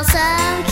calção